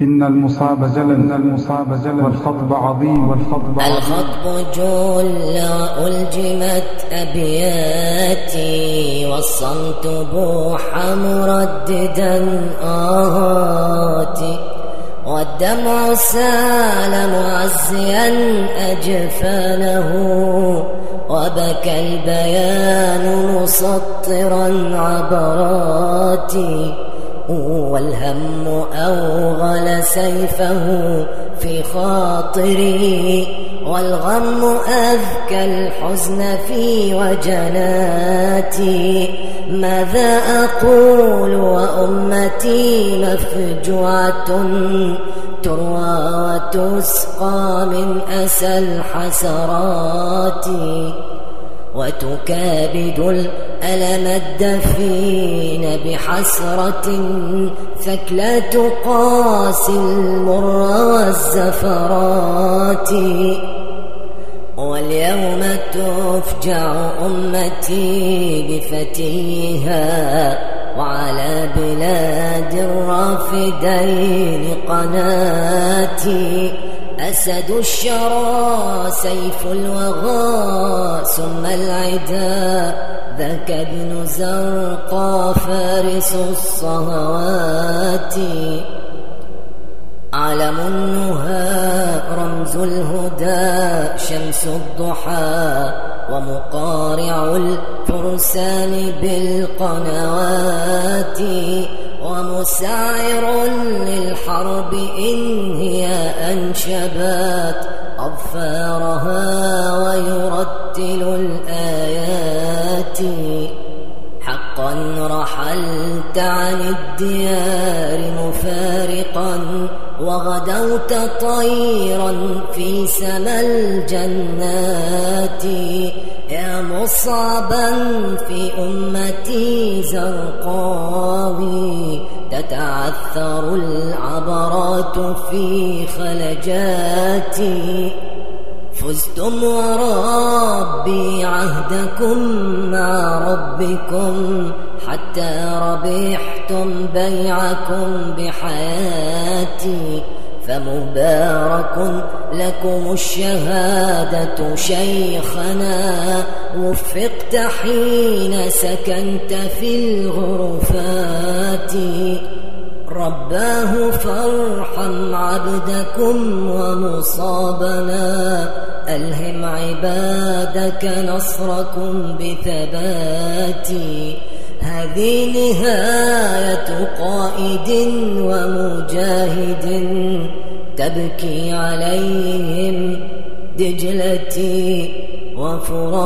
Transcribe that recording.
إن المصاب جلل إن المصاب جلل. والخطب عظيم والخطب عظيم. الخطب جل ألجمت أبياتي والصمت بوح مرددا آهاتي والدمع سال معزيا أجفانه وبكى البيان مسطرا عبراتي. والهم أوغل سيفه في خاطري والغم أذكى الحزن في وجناتي. ماذا أقول وأمتي مفجوعة تروى وتسقى من أسى الحسرات وتكابد الألم الدفين بحسرة ثكلى تقاسي المر والزفرات واليوم تفجع أمتي بفتيها وعلى بلاد الرافدين قناتي أسد الشرى سيف الوغى ثم العدا ذاك ابن زرقا فارس الصهوات علم النهى رمز الهدى شمس الضحى ومقارع الفرسان بالقنوات. ومسعر للحرب إن هي أنشبت أظفارها ويرتل الآيات. حقا رحلت عن الديار مفارقا وغدوت طيرا في سما الجنات. يا مصعبا في أمتي زرقاوي تتعثر العبرات في خلجاتي. فزتم وربي عهدكم مع ربكم حتى ربحتم بيعكم بحياتي فمبارك لكم الشهادة شيخنا وفقت حين سكنت في الغرفات رباه فارحم عبدكم ومصابنا. ألهم عبادك نصركم بثباتي هذه نهاية قائد ومجاهد. تبكي عليهم دجلتي وفراتي.